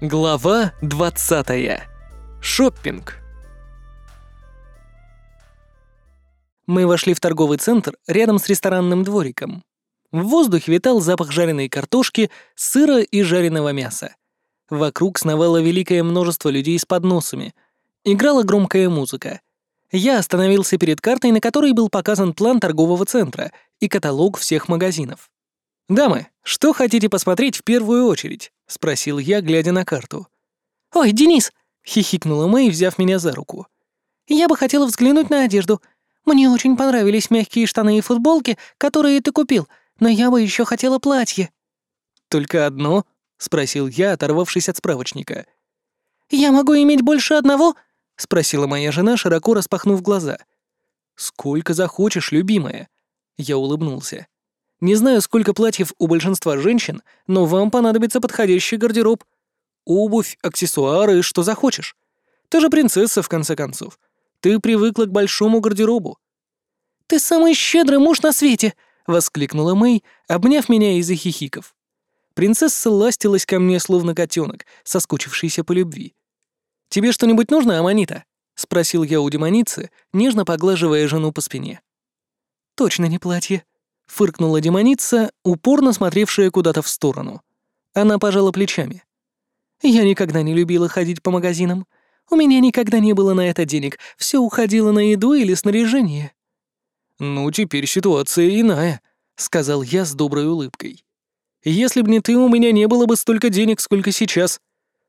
Глава 20. Шоппинг. Мы вошли в торговый центр рядом с ресторанным двориком. В воздухе витал запах жареной картошки, сыра и жареного мяса. Вокруг сновало великое множество людей с подносами. Играла громкая музыка. Я остановился перед картой, на которой был показан план торгового центра и каталог всех магазинов. «Дамы, что хотите посмотреть в первую очередь?» — спросил я, глядя на карту. «Ой, Денис!» — хихикнула Мэй, взяв меня за руку. «Я бы хотела взглянуть на одежду. Мне очень понравились мягкие штаны и футболки, которые ты купил, но я бы еще хотела платье». «Только одно?» — спросил я, оторвавшись от справочника. «Я могу иметь больше одного?» — спросила моя жена, широко распахнув глаза. «Сколько захочешь, любимая?» Я улыбнулся. Не знаю, сколько платьев у большинства женщин, но вам понадобится подходящий гардероб. Обувь, аксессуары, что захочешь. Ты же принцесса, в конце концов. Ты привыкла к большому гардеробу». «Ты самый щедрый муж на свете!» — воскликнула Мэй, обняв меня из-за хихиков. Принцесса ластилась ко мне, словно котенок, соскучившийся по любви. «Тебе что-нибудь нужно, Аманита?» — спросил я у демоницы, нежно поглаживая жену по спине. «Точно не платье», — фыркнула демоница, упорно смотревшая куда-то в сторону. Она пожала плечами. «Я никогда не любила ходить по магазинам. У меня никогда не было на это денег, все уходило на еду или снаряжение». «Ну, теперь ситуация иная», — сказал я с доброй улыбкой. «Если б не ты, у меня не было бы столько денег, сколько сейчас.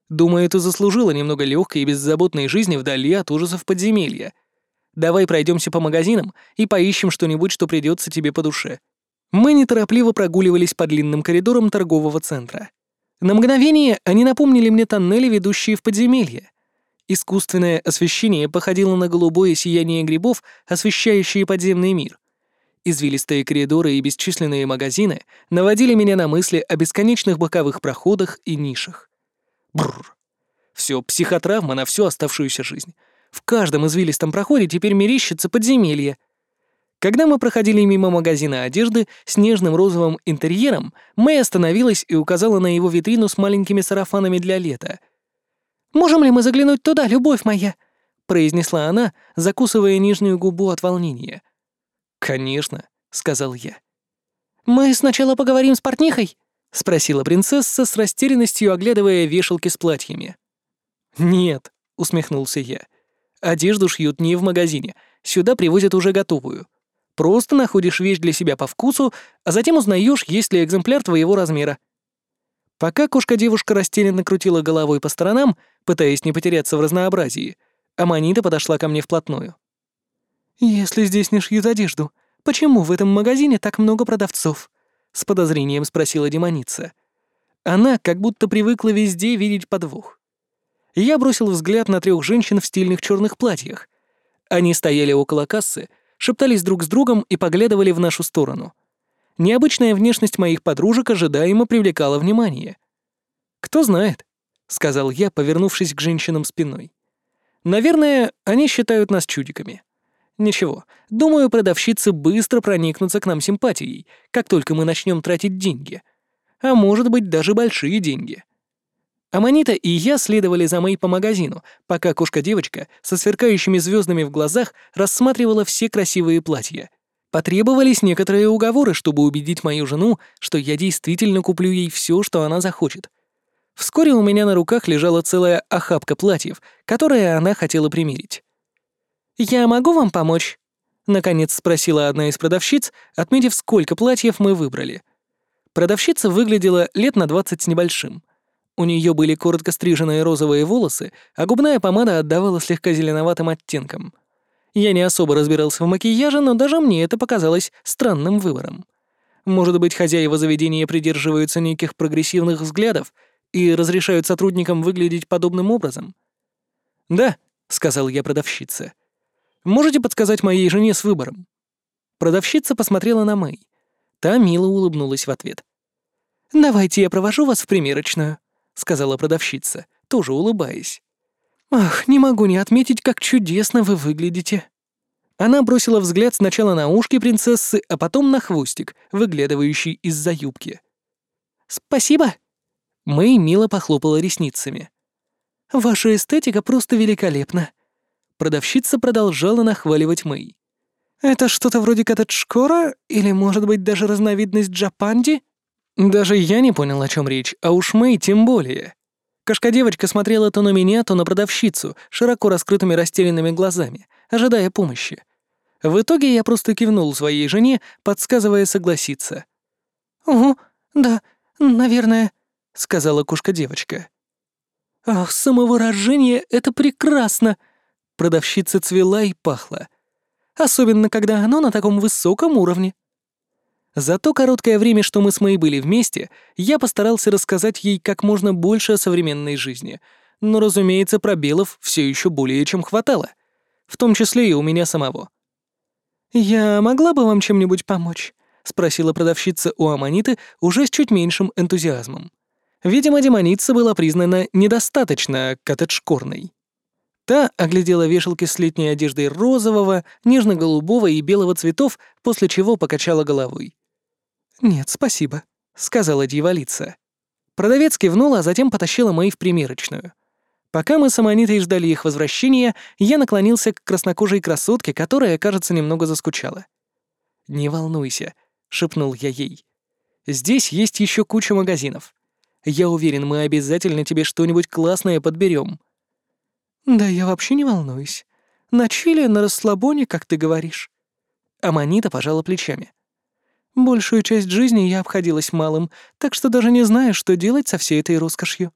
Думаю, ты заслужила немного легкой и беззаботной жизни вдали от ужасов подземелья. Давай пройдемся по магазинам и поищем что-нибудь, что придется тебе по душе». Мы неторопливо прогуливались по длинным коридорам торгового центра. На мгновение они напомнили мне тоннели, ведущие в подземелье. Искусственное освещение походило на голубое сияние грибов, освещающие подземный мир. Извилистые коридоры и бесчисленные магазины наводили меня на мысли о бесконечных боковых проходах и нишах. Бррр. Все, психотравма на всю оставшуюся жизнь. В каждом извилистом проходе теперь мерещится подземелье. Когда мы проходили мимо магазина одежды с нежным розовым интерьером, Мэй остановилась и указала на его витрину с маленькими сарафанами для лета. «Можем ли мы заглянуть туда, любовь моя?» — произнесла она, закусывая нижнюю губу от волнения. «Конечно», — сказал я. «Мы сначала поговорим с портнихой?» — спросила принцесса с растерянностью, оглядывая вешалки с платьями. «Нет», — усмехнулся я. Одежду шьют не в магазине, сюда привозят уже готовую. Просто находишь вещь для себя по вкусу, а затем узнаешь, есть ли экземпляр твоего размера. Пока кошка-девушка растерянно крутила головой по сторонам, пытаясь не потеряться в разнообразии, Аманита подошла ко мне вплотную. «Если здесь не шьют одежду, почему в этом магазине так много продавцов?» — с подозрением спросила демоница. Она как будто привыкла везде видеть подвох. Я бросил взгляд на трех женщин в стильных черных платьях. Они стояли около кассы, шептались друг с другом и поглядывали в нашу сторону. Необычная внешность моих подружек ожидаемо привлекала внимание. «Кто знает», — сказал я, повернувшись к женщинам спиной. «Наверное, они считают нас чудиками. Ничего, думаю, продавщицы быстро проникнутся к нам симпатией, как только мы начнем тратить деньги. А может быть, даже большие деньги». Аманита и я следовали за Мэй по магазину, пока кошка-девочка со сверкающими звездами в глазах рассматривала все красивые платья. Потребовались некоторые уговоры, чтобы убедить мою жену, что я действительно куплю ей все, что она захочет. Вскоре у меня на руках лежала целая охапка платьев, которые она хотела примерить. «Я могу вам помочь?» — наконец спросила одна из продавщиц, отметив, сколько платьев мы выбрали. Продавщица выглядела лет на двадцать с небольшим — у нее были коротко стриженные розовые волосы, а губная помада отдавала слегка зеленоватым оттенком. Я не особо разбирался в макияже, но даже мне это показалось странным выбором. Может быть, хозяева заведения придерживаются неких прогрессивных взглядов и разрешают сотрудникам выглядеть подобным образом? «Да», — сказал я продавщице. «Можете подсказать моей жене с выбором?» Продавщица посмотрела на Мэй. Та мило улыбнулась в ответ. «Давайте я провожу вас в примерочную», — сказала продавщица, тоже улыбаясь. «Ах, не могу не отметить, как чудесно вы выглядите». Она бросила взгляд сначала на ушки принцессы, а потом на хвостик, выглядывающий из-за юбки. «Спасибо». Мэй мило похлопала ресницами. «Ваша эстетика просто великолепна». Продавщица продолжала нахваливать Мэй. «Это что-то вроде коттеджкора или, может быть, даже разновидность джапанди?» Даже я не понял, о чем речь, а уж Мэй тем более. Кошка-девочка смотрела то на меня, то на продавщицу, широко раскрытыми растерянными глазами, ожидая помощи. В итоге я просто кивнул своей жене, подсказывая согласиться. «Угу, да, наверное», — сказала кошка-девочка. «Ах, самовыражение — это прекрасно!» Продавщица цвела и пахла. Особенно, когда оно на таком высоком уровне. За то короткое время, что мы с Мэй были вместе, я постарался рассказать ей как можно больше о современной жизни. Но, разумеется, пробелов все еще более чем хватало. В том числе и у меня самого. «Я могла бы вам чем-нибудь помочь?» — спросила продавщица у Аманиты уже с чуть меньшим энтузиазмом. Видимо, демоница была признана недостаточно коттедж-корной. Та оглядела вешалки с летней одеждой розового, нежно-голубого и белого цветов, после чего покачала головой. «Нет, спасибо», — сказала дьяволица. Продавец кивнула, а затем потащила мои в примерочную. Пока мы с Аманитой ждали их возвращения, я наклонился к краснокожей красотке, которая, кажется, немного заскучала. «Не волнуйся», — шепнул я ей. «Здесь есть еще куча магазинов. Я уверен, мы обязательно тебе что-нибудь классное подберем. «Да я вообще не волнуюсь. На чили, на расслабоне, как ты говоришь». Аманита пожала плечами. «Большую часть жизни я обходилась малым, так что даже не знаю, что делать со всей этой роскошью».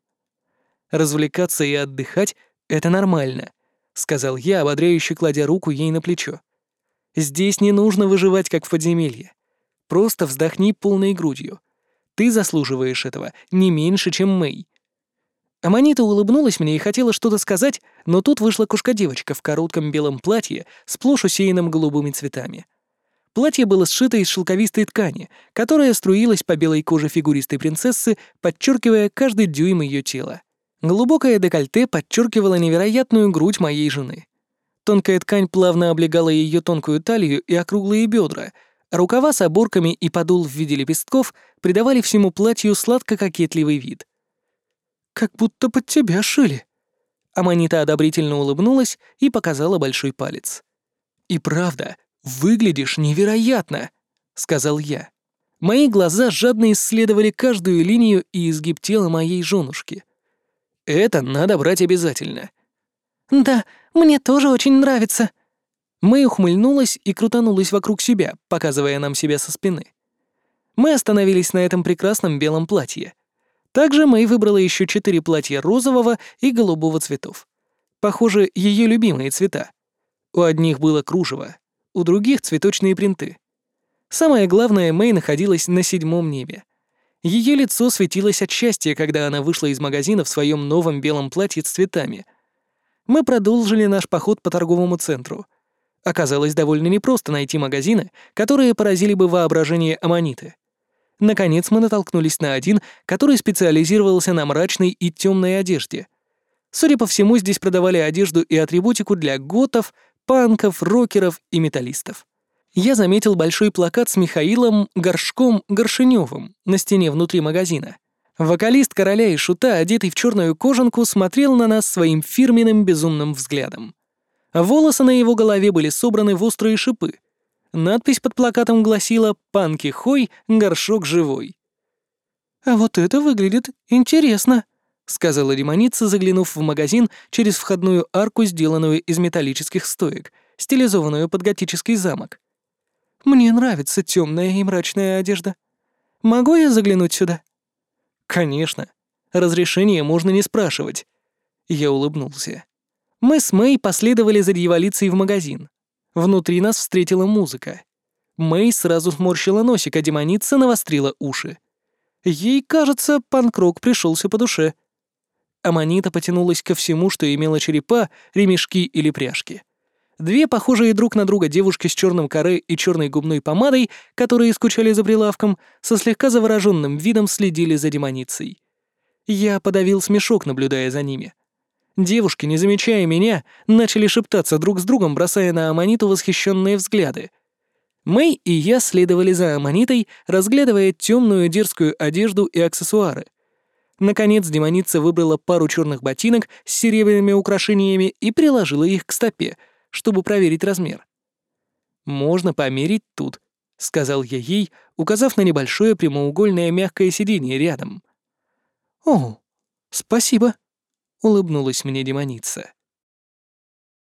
«Развлекаться и отдыхать — это нормально», — сказал я, ободряюще кладя руку ей на плечо. «Здесь не нужно выживать, как в подземелье. Просто вздохни полной грудью. Ты заслуживаешь этого не меньше, чем Мэй. Аманита улыбнулась мне и хотела что-то сказать, но тут вышла кошка-девочка в коротком белом платье, сплошь усеянном голубыми цветами. Платье было сшито из шелковистой ткани, которая струилась по белой коже фигуристой принцессы, подчеркивая каждый дюйм ее тела. Глубокое декольте подчеркивало невероятную грудь моей жены. Тонкая ткань плавно облегала ее тонкую талию и округлые бедра, рукава с оборками и подол в виде лепестков придавали всему платью сладко-кокетливый вид. «Как будто под тебя шили». Аманита одобрительно улыбнулась и показала большой палец. «И правда, выглядишь невероятно», — сказал я. Мои глаза жадно исследовали каждую линию и изгиб тела моей женушки. Это надо брать обязательно. «Да, мне тоже очень нравится». Мэй ухмыльнулась и крутанулась вокруг себя, показывая нам себя со спины. Мы остановились на этом прекрасном белом платье. Также Мэй выбрала еще четыре платья розового и голубого цветов. Похоже, ее любимые цвета. У одних было кружево, у других — цветочные принты. Самое главное, Мэй находилась на седьмом небе. Ее лицо светилось от счастья, когда она вышла из магазина в своем новом белом платье с цветами. Мы продолжили наш поход по торговому центру. Оказалось довольно непросто найти магазины, которые поразили бы воображение Аманиты. Наконец мы натолкнулись на один, который специализировался на мрачной и темной одежде. Судя по всему, здесь продавали одежду и атрибутику для готов, панков, рокеров и металлистов. Я заметил большой плакат с Михаилом Горшком Горшиневым на стене внутри магазина. Вокалист короля и шута, одетый в черную кожанку, смотрел на нас своим фирменным безумным взглядом. Волосы на его голове были собраны в острые шипы — Надпись под плакатом гласила «Панки Хой, горшок живой». «А вот это выглядит интересно», — сказала демоница, заглянув в магазин через входную арку, сделанную из металлических стоек, стилизованную под готический замок. «Мне нравится темная и мрачная одежда. Могу я заглянуть сюда?» «Конечно. Разрешение можно не спрашивать». Я улыбнулся. Мы с Мэй последовали за дьяволицей в магазин. Внутри нас встретила музыка. Мэй сразу сморщила носик, а демоница навострила уши. Ей, кажется, панкрок пришелся по душе. Аманита потянулась ко всему, что имело черепа, ремешки или пряжки. Две похожие друг на друга девушки с черным коре и черной губной помадой, которые скучали за прилавком, со слегка завороженным видом следили за демоницей. Я подавил смешок, наблюдая за ними. Девушки, не замечая меня, начали шептаться друг с другом, бросая на Аманиту восхищенные взгляды. Мэй и я следовали за Аманитой, разглядывая темную дерзкую одежду и аксессуары. Наконец демоница выбрала пару черных ботинок с серебряными украшениями и приложила их к стопе, чтобы проверить размер. «Можно померить тут», — сказал я ей, указав на небольшое прямоугольное мягкое сиденье рядом. «О, спасибо», — улыбнулась мне демоница.